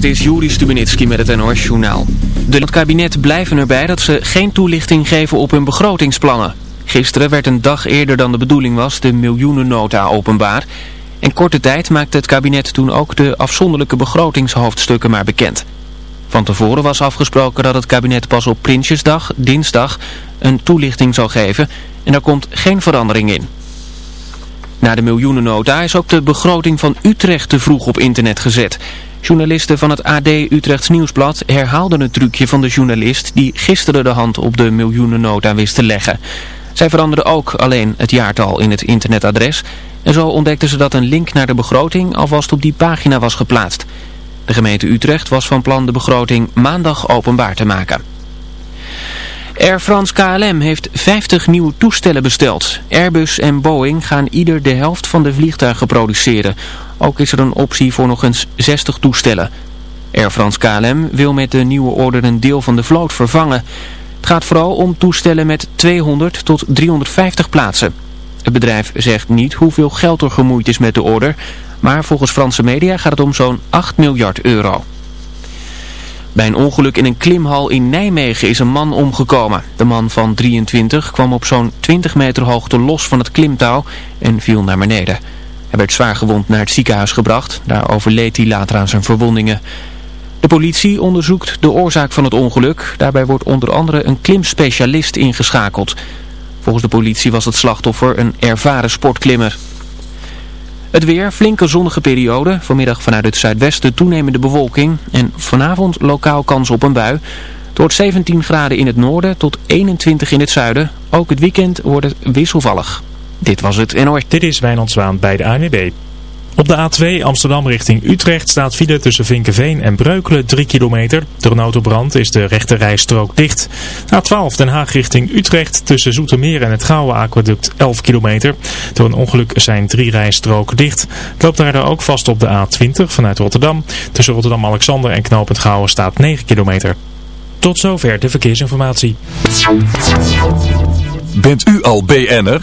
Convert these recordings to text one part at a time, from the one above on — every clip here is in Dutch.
dit is Juri Stubenitski met het NOS-journaal. Het kabinet blijven erbij dat ze geen toelichting geven op hun begrotingsplannen. Gisteren werd een dag eerder dan de bedoeling was de miljoenennota openbaar. In korte tijd maakte het kabinet toen ook de afzonderlijke begrotingshoofdstukken maar bekend. Van tevoren was afgesproken dat het kabinet pas op Prinsjesdag, dinsdag, een toelichting zal geven. En daar komt geen verandering in. Na de miljoenennota is ook de begroting van Utrecht te vroeg op internet gezet. Journalisten van het AD Utrechts Nieuwsblad herhaalden het trucje van de journalist die gisteren de hand op de miljoenennota wist te leggen. Zij veranderden ook alleen het jaartal in het internetadres en zo ontdekten ze dat een link naar de begroting alvast op die pagina was geplaatst. De gemeente Utrecht was van plan de begroting maandag openbaar te maken. Air France KLM heeft 50 nieuwe toestellen besteld. Airbus en Boeing gaan ieder de helft van de vliegtuigen produceren. Ook is er een optie voor nog eens 60 toestellen. Air France KLM wil met de nieuwe order een deel van de vloot vervangen. Het gaat vooral om toestellen met 200 tot 350 plaatsen. Het bedrijf zegt niet hoeveel geld er gemoeid is met de order, maar volgens Franse media gaat het om zo'n 8 miljard euro. Bij een ongeluk in een klimhal in Nijmegen is een man omgekomen. De man van 23 kwam op zo'n 20 meter hoogte los van het klimtouw en viel naar beneden. Hij werd zwaar gewond naar het ziekenhuis gebracht. Daar overleed hij later aan zijn verwondingen. De politie onderzoekt de oorzaak van het ongeluk. Daarbij wordt onder andere een klimspecialist ingeschakeld. Volgens de politie was het slachtoffer een ervaren sportklimmer. Het weer, flinke zonnige periode. Vanmiddag vanuit het zuidwesten toenemende bewolking. En vanavond lokaal kans op een bui. Het wordt 17 graden in het noorden tot 21 in het zuiden. Ook het weekend wordt het wisselvallig. Dit was het NOS. Dit is Wijnand Zwaan bij de ANWB. Op de A2 Amsterdam richting Utrecht staat file tussen Vinkenveen en Breukelen 3 kilometer. Door een autobrand is de rechte rijstrook dicht. A12 Den Haag richting Utrecht tussen Zoetermeer en het Gouwe Aquaduct 11 kilometer. Door een ongeluk zijn drie rijstroken dicht. Het loopt daar ook vast op de A20 vanuit Rotterdam. Tussen Rotterdam-Alexander en Knoopend Gouwe staat 9 kilometer. Tot zover de verkeersinformatie. Bent u al BN'er?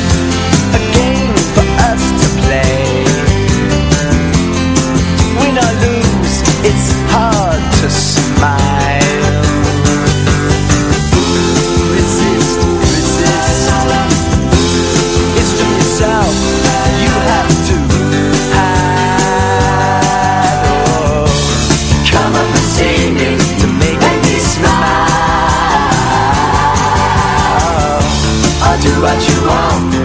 do what you want.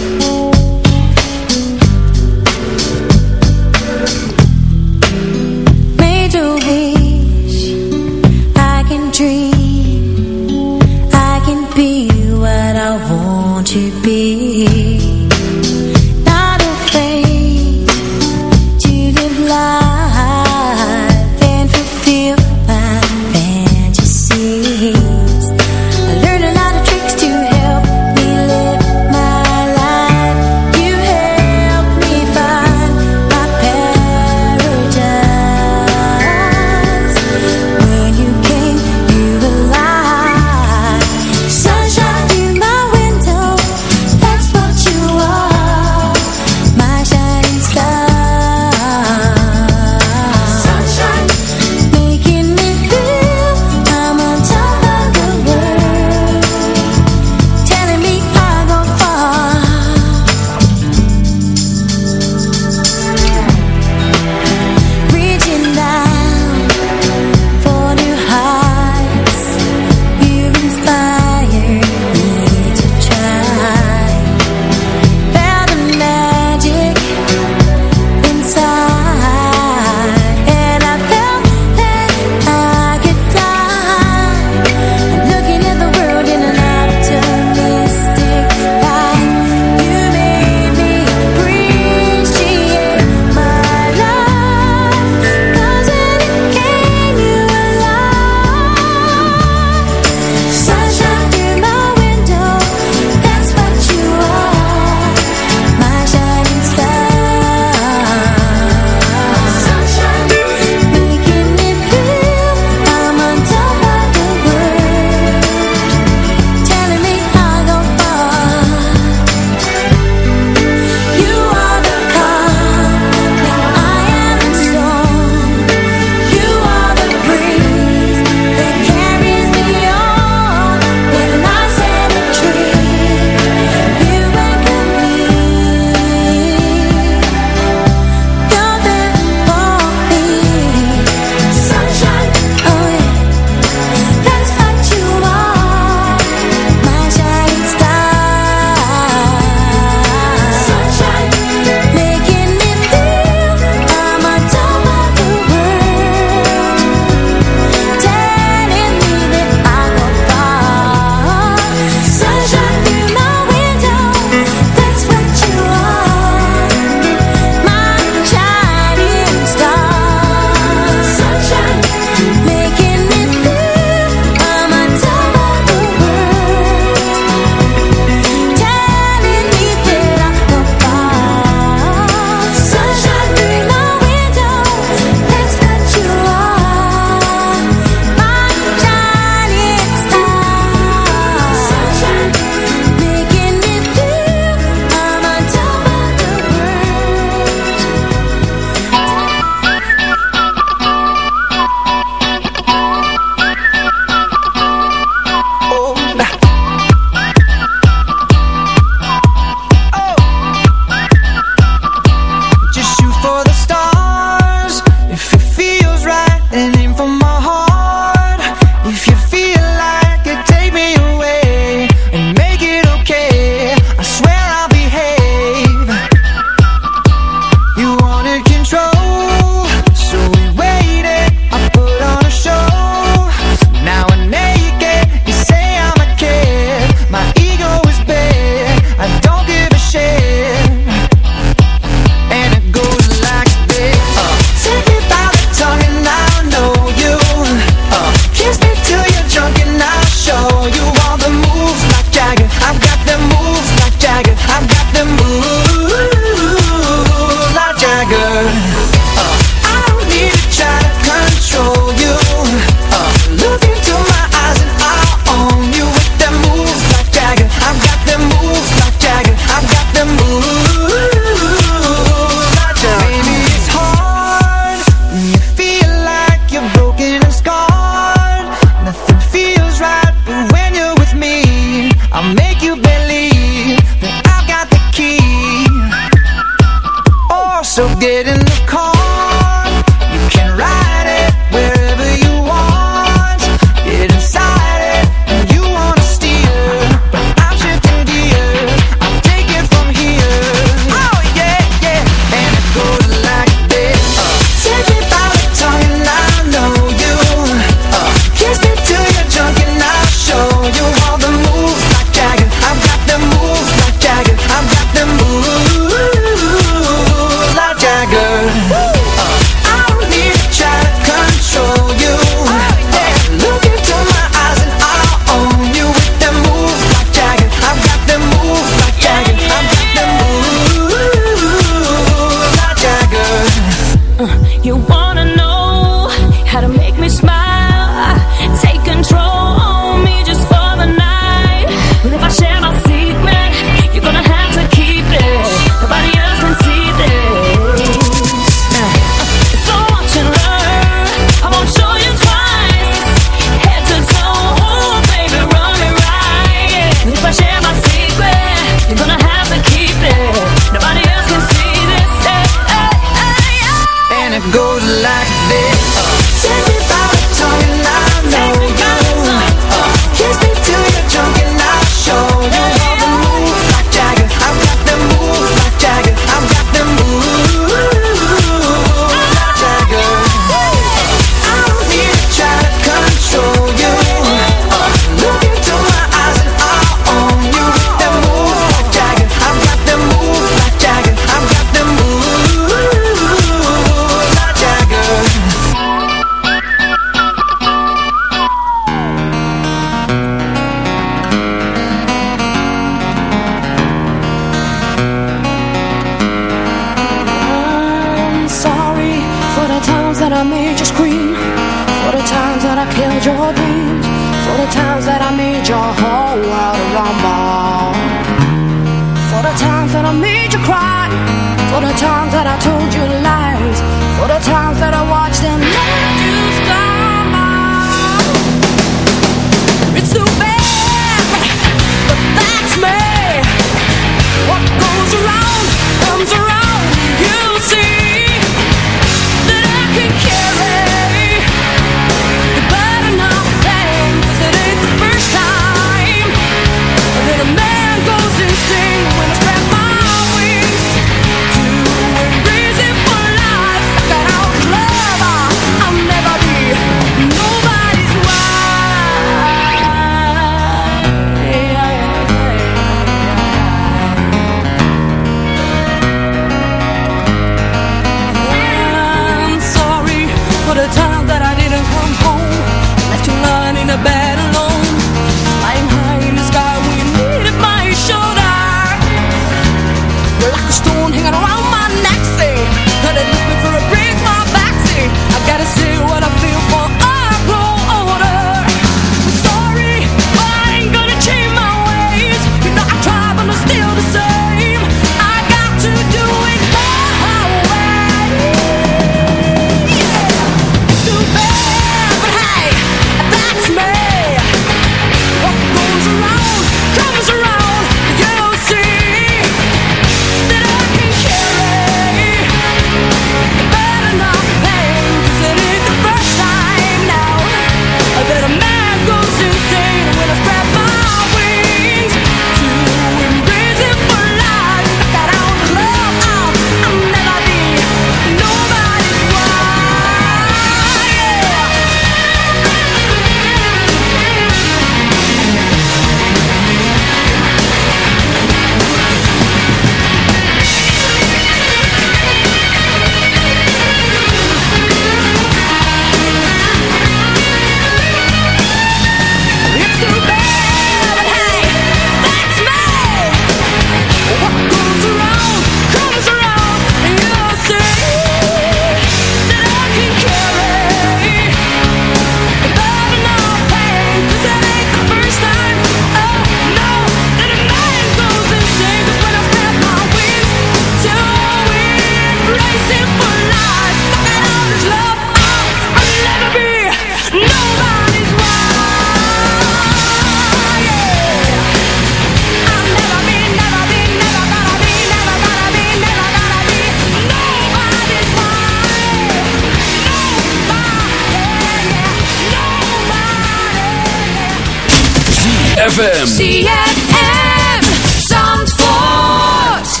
ZFM. ZFM. Zandvoort.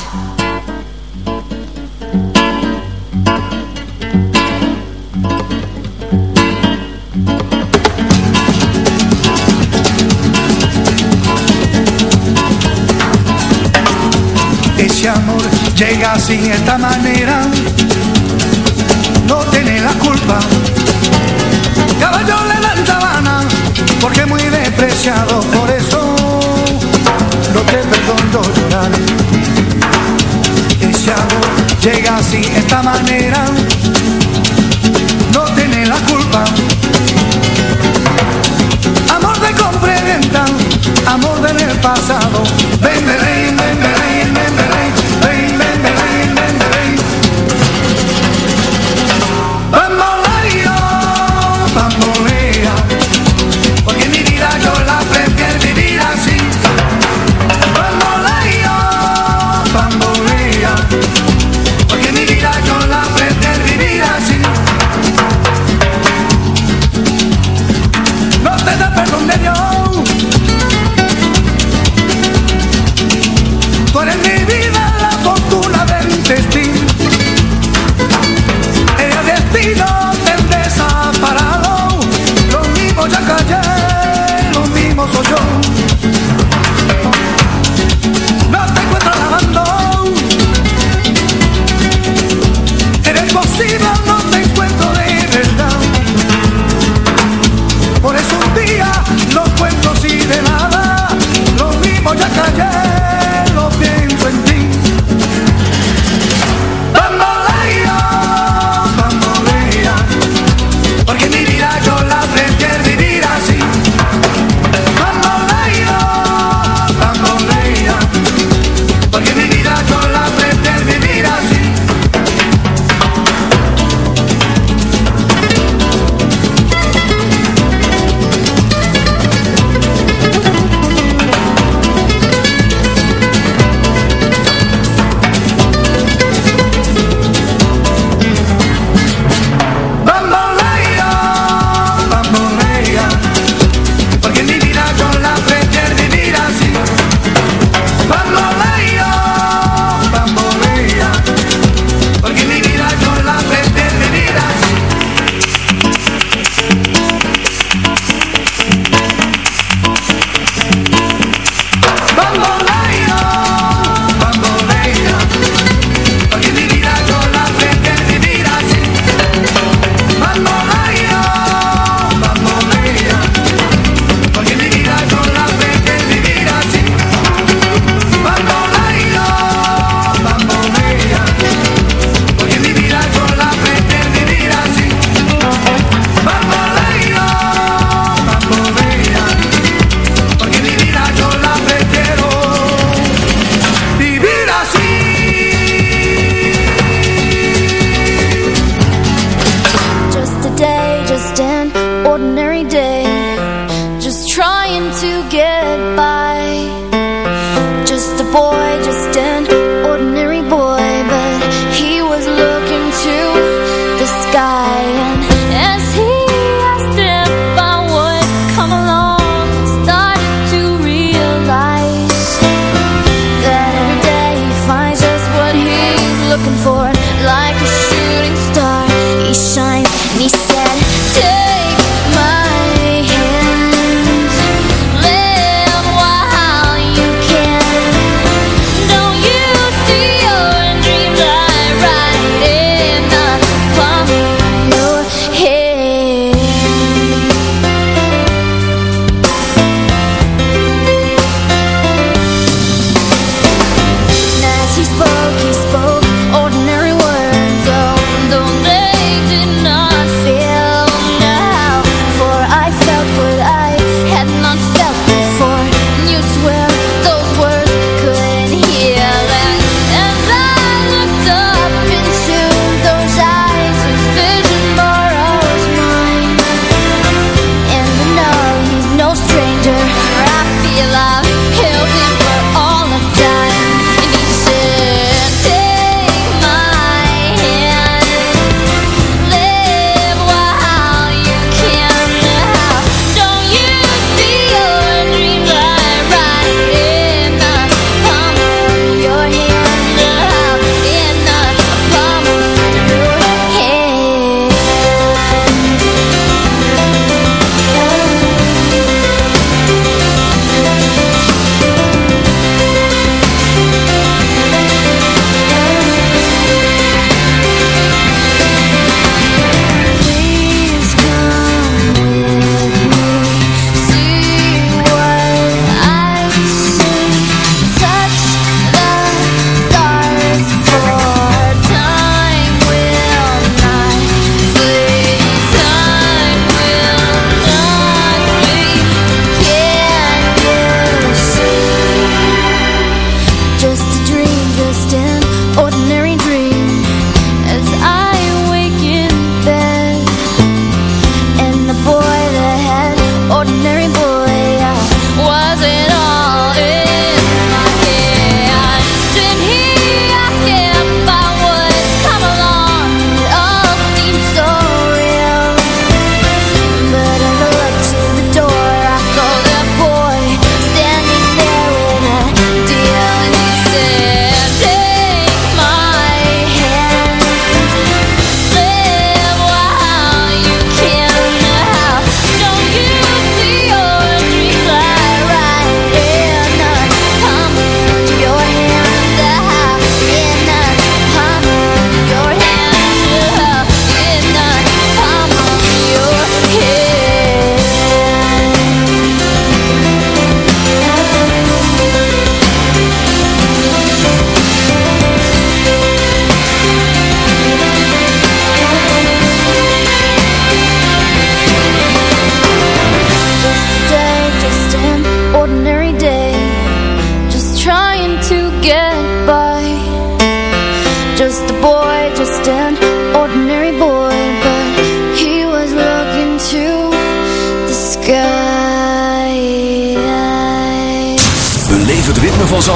Ese amor llega así, esta manera. No tiene la culpa. Caballo le dan sabana, porque muy despreciado. así, esta manera, no tiene la culpa. Amor de compra venta, amor del pasado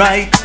right.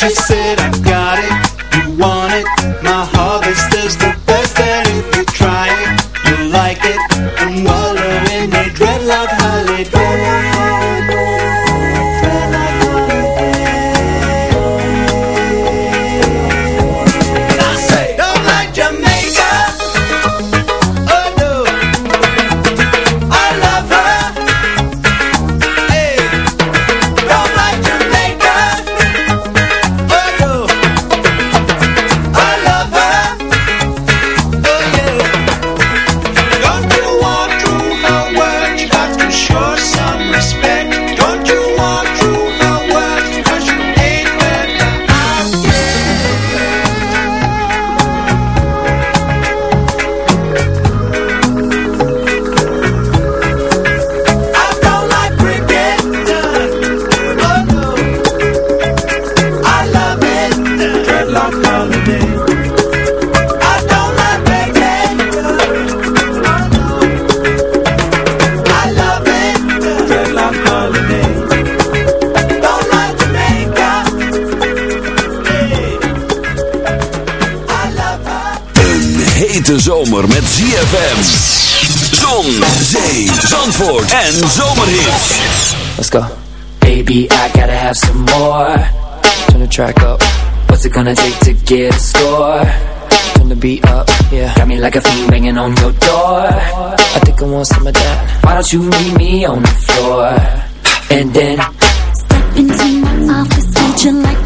She said, I've got it. zomer met ZFM. Zon, zee, zandvoort en zomerhits. Let's go. Baby, I gotta have some more. Turn the track up. What's it gonna take to get a score? Turn the beat up, yeah. Got me like a fiend banging on your door. I think I want some of that. Why don't you meet me on the floor? And then... Step into my office, would like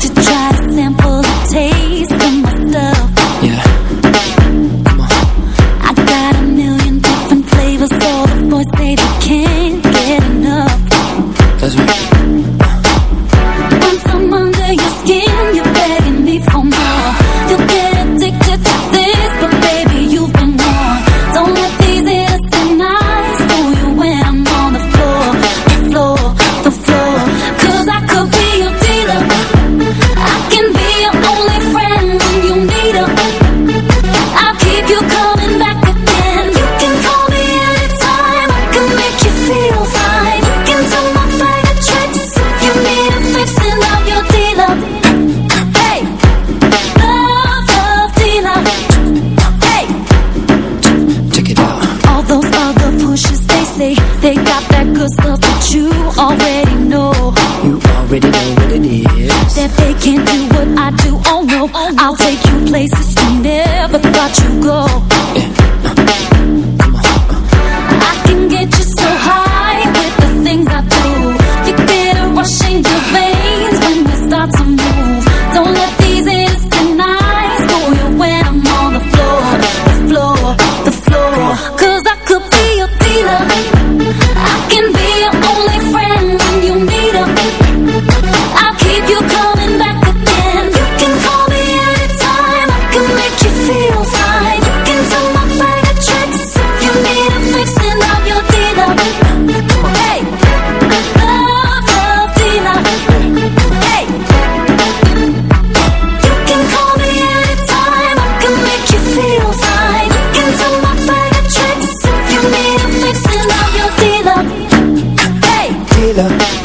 tequila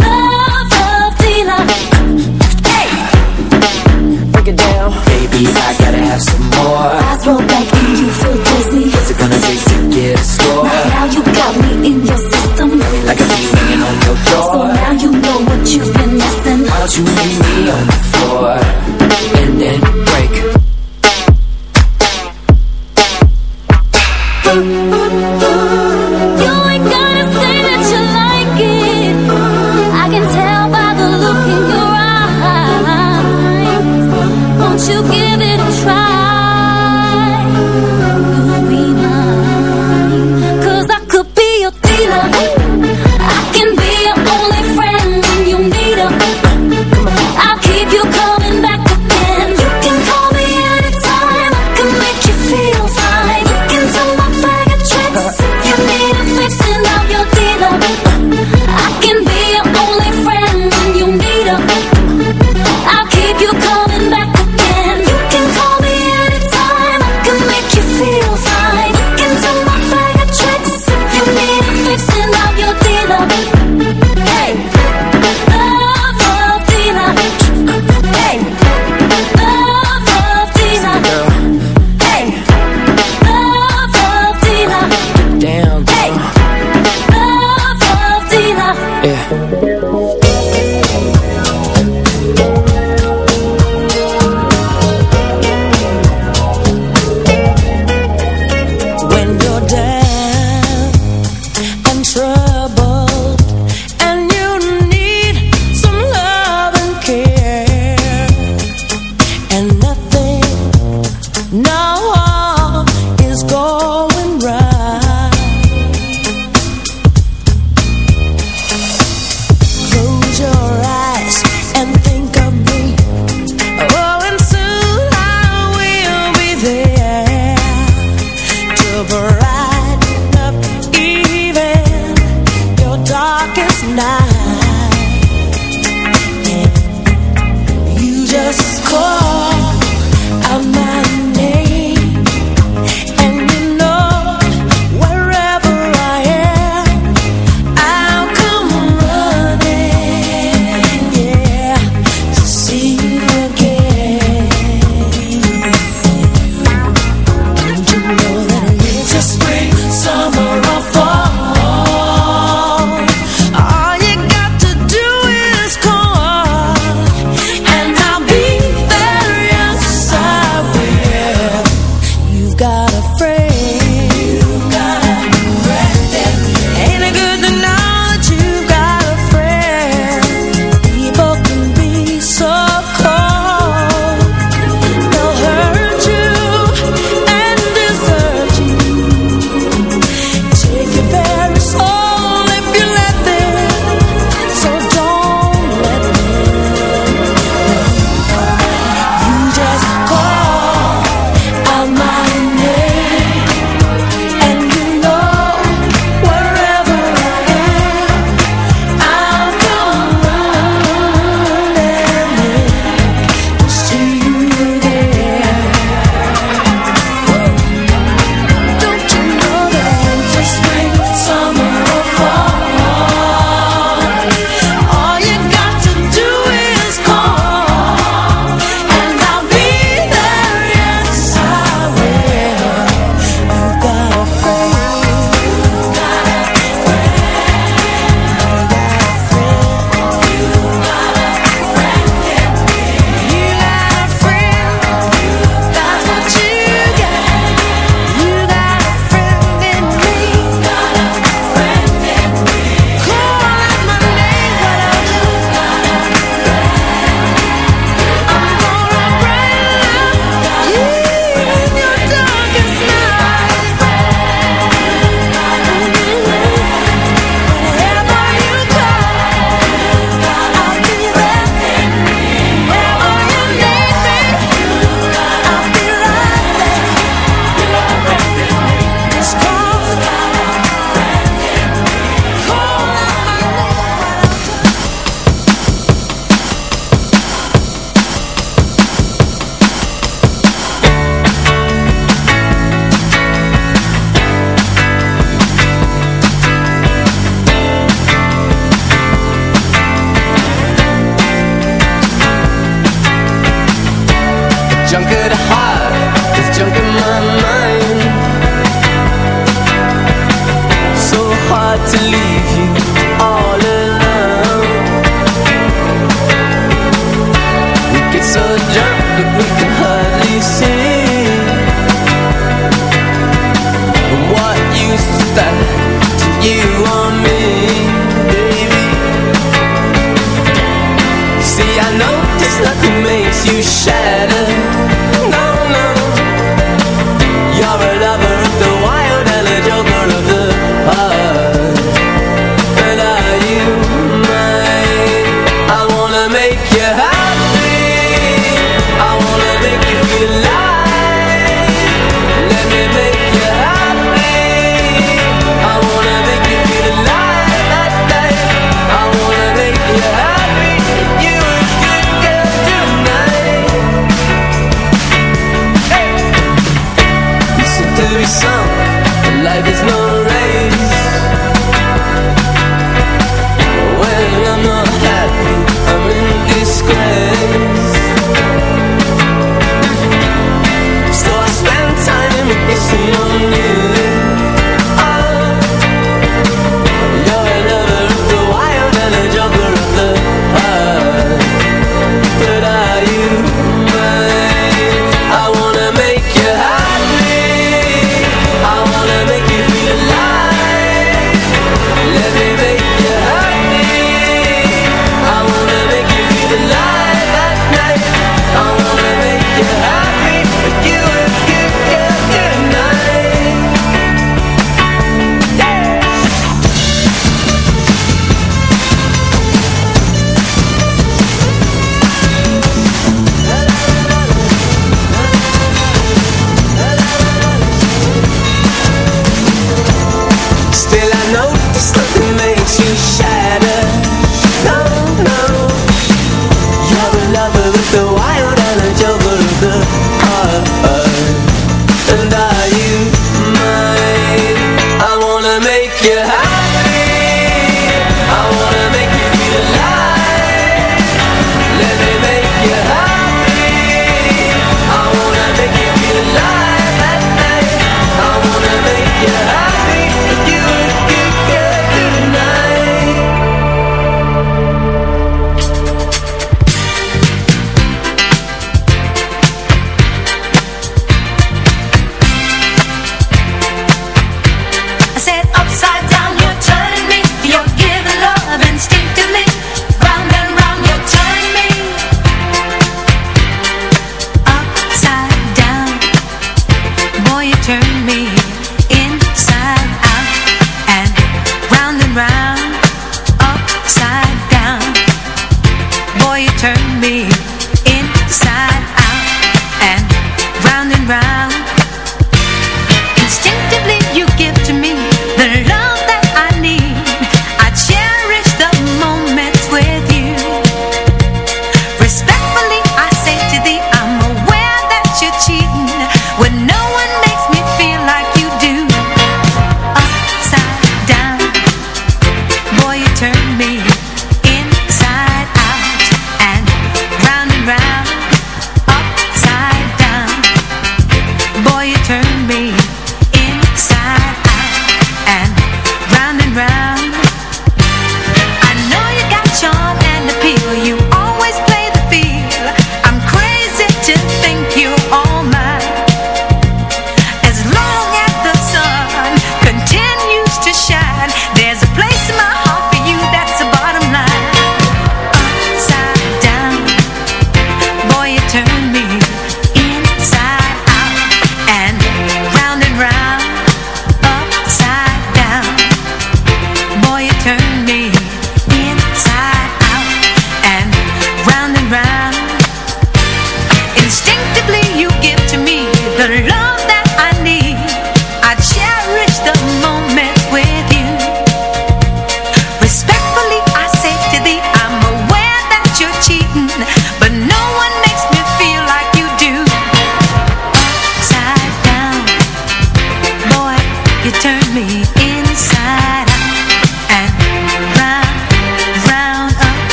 no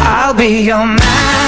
I'll be your man.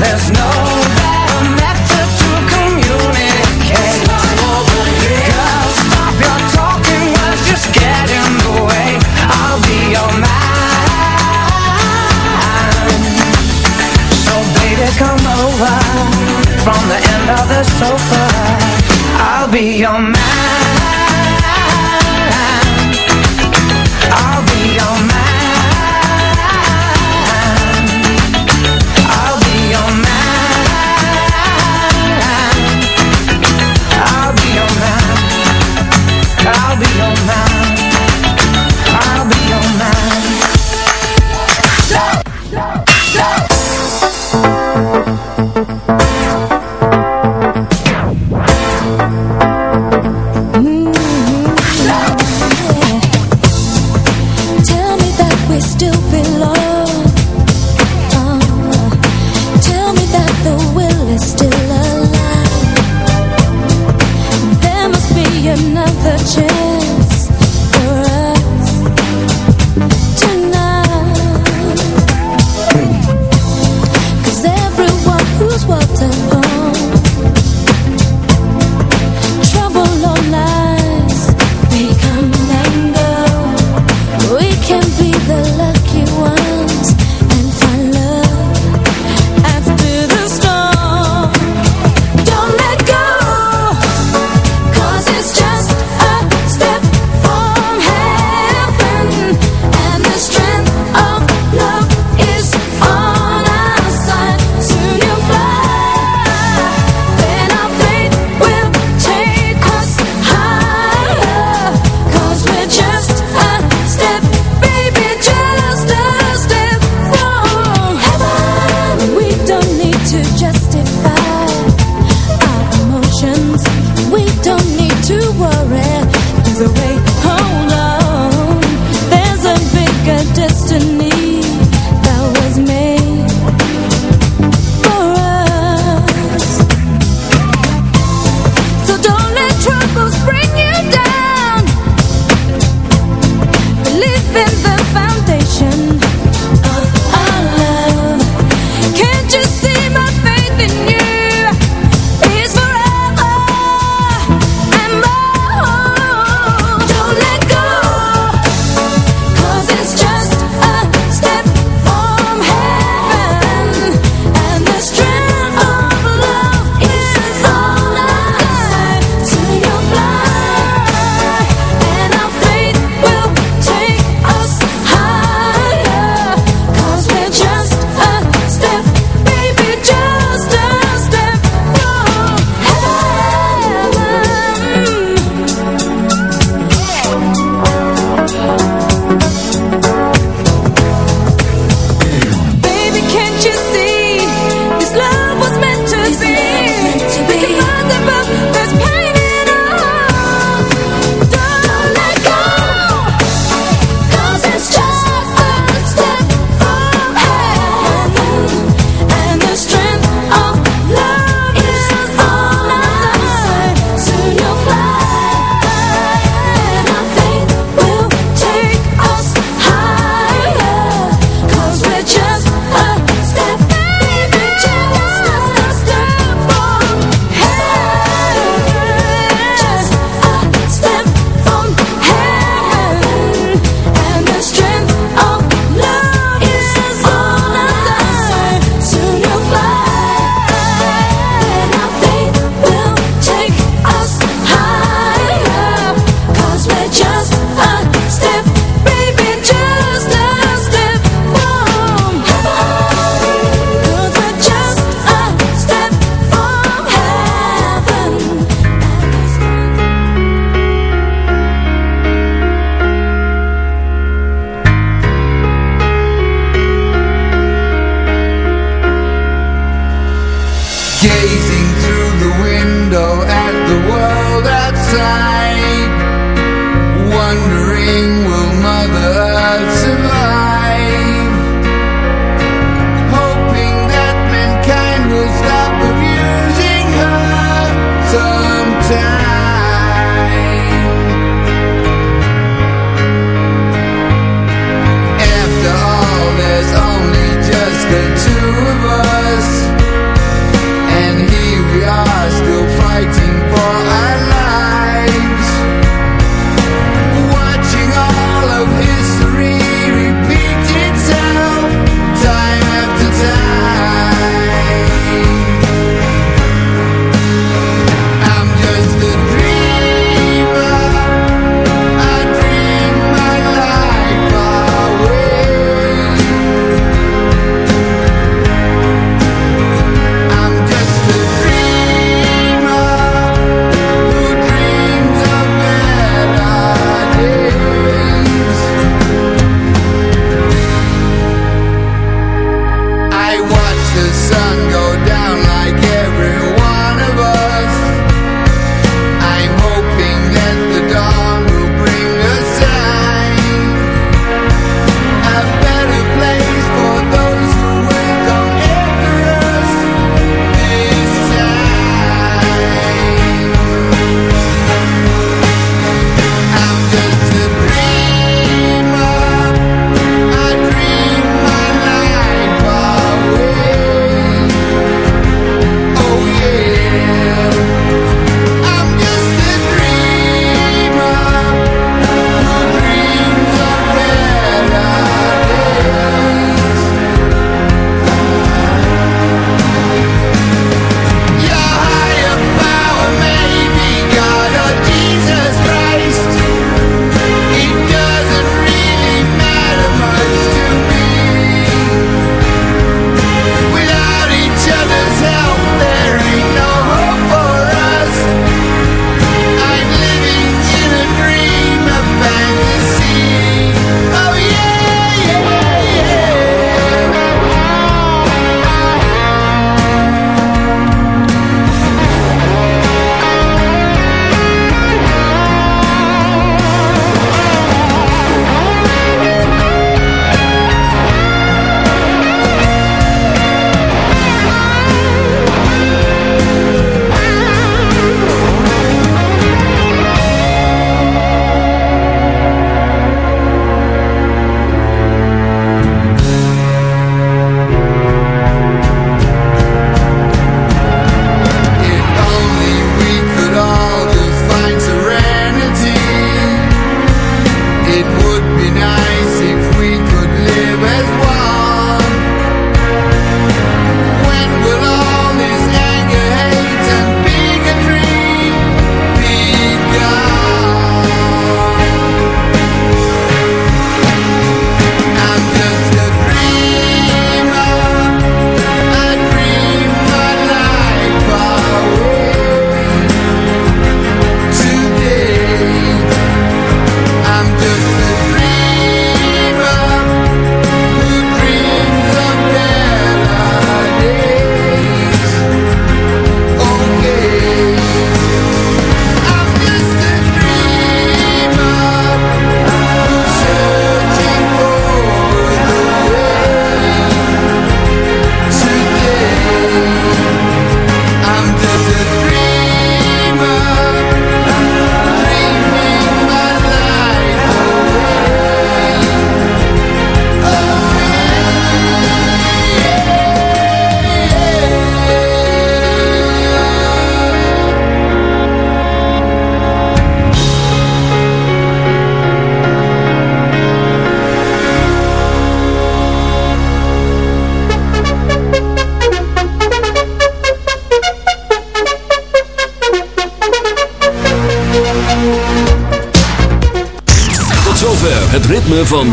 There's no